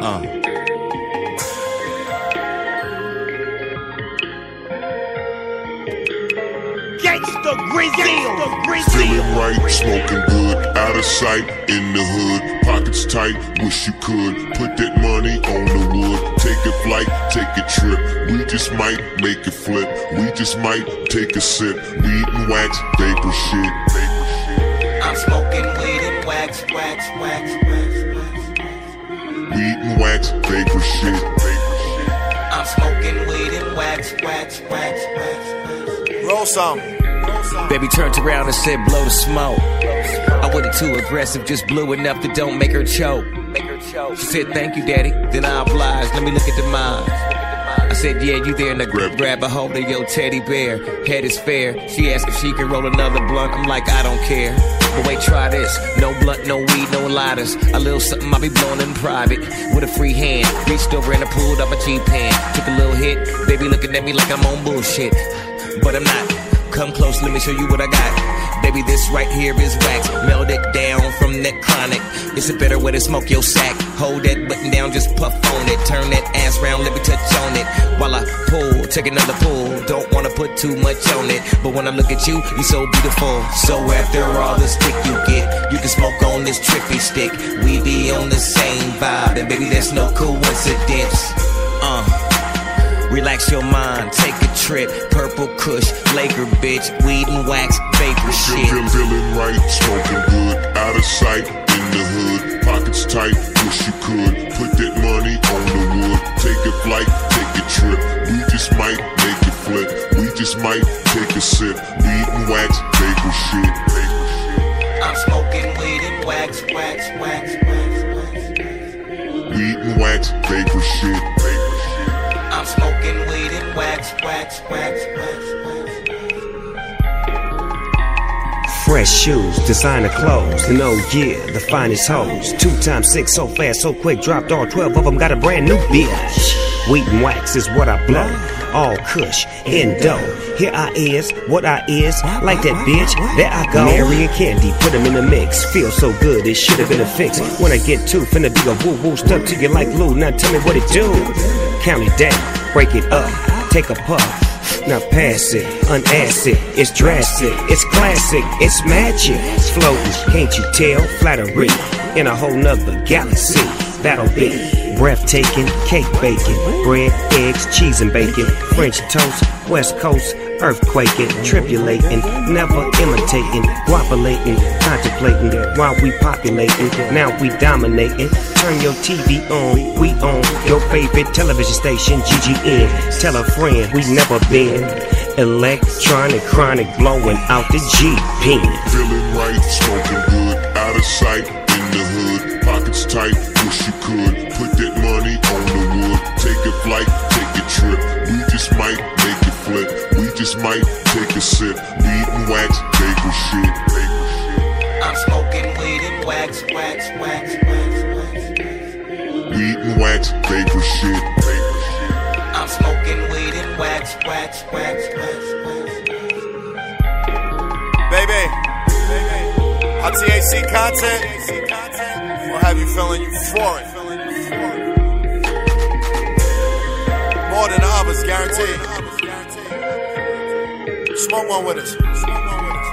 Uh. Gangsta Grizzle, Feeling right, smoking good, out of sight, in the hood, pockets tight, wish you could put that money on the wood. Take a flight, take a trip, we just might make it flip, we just might take a sip, weed and wax, vapor shit. I'm smoking weed and wax, wax, wax, wax, wax. Weed and wax, vapor shit. I'm smoking weed and wax, wax, wax, wax, wax. Roll some. Baby turned around and said, blow the smoke. I wasn't too aggressive, just blew enough that don't make her choke. She said, thank you, daddy. Then I obliged, let me look at the mind. I said, yeah, you there in the grab, grab a hold of your teddy bear. Head is fair. She asked if she could roll another blunt. I'm like, I don't care. But wait, try this. No blunt, no weed, no lighters. A little something I'll be blowing in private. With a free hand. Reached over and I pulled up a G pen. Took a little hit. Baby looking at me like I'm on bullshit. But I'm not. Come close, let me show you what I got. Baby, this right here is wax. Meld it down from that chronic. It's a better way to smoke your sack. Hold that button down, just puff on it. Turn that ass round, let me touch on it. While I pull, take another pull. Don't wanna put too much on it. But when I look at you, you so beautiful. So after all the stick you get, you can smoke on this trippy stick. We be on the same vibe, and baby, there's no coincidence. Uh. Relax your mind, take a trip. Purple Kush, Laker bitch, weed and wax, vapor shit. feel, feeling right, smoking good, might make it flip, we just might take a sip, weed and wax, vapor shit. Vapor shit. I'm smoking weed and wax, wax, wax, wax, wax. Weed and wax, vapor shit. Vapor shit. I'm smoking weed and wax, wax, wax, wax, wax. Fresh shoes, designer clothes, and oh yeah, the finest hoes. Two times six, so fast, so quick, dropped all 12 of them, got a brand new bitch. Wheat and wax is what I blow. All kush, endo. Here I is, what I is, like that bitch, there I go. Mary and Candy, put them in the mix. Feel so good, it should have been a fix. When I get two, finna be a woo woo, stuck to you like glue. Now tell me what it do. Count it down, break it up, take a puff. Now pass it, unass it, it's drastic, it's classic, it's magic. It's floating, can't you tell? Flattery in a whole nother galaxy. That'll be breathtaking, cake baking, bread, eggs, cheese and bacon, French toast, West Coast, earthquaking, tribulating, never imitating, guapulating, contemplating while we populating. Now we dominating. Turn your TV on, we on your favorite television station, GGN. Tell a friend we never been. Electronic, chronic, blowing out the G pen. Feeling right, smoking good, out of sight, in the hood, pockets tight, wish you could put that money on the wood. Take a flight, take a trip, we just might make it flip, we just might take a sip, weed and wax, vapor shit, vapor. I'm smoking weed and wax, wax, wax, wax, wax. Weed and wax, vapor shit, vapor shit. I'm smoking weed and wax, wax, wax, wax, wax. Baby, our THC content will have you feeling euphoric. More than the others, guaranteed. Smoke one with us.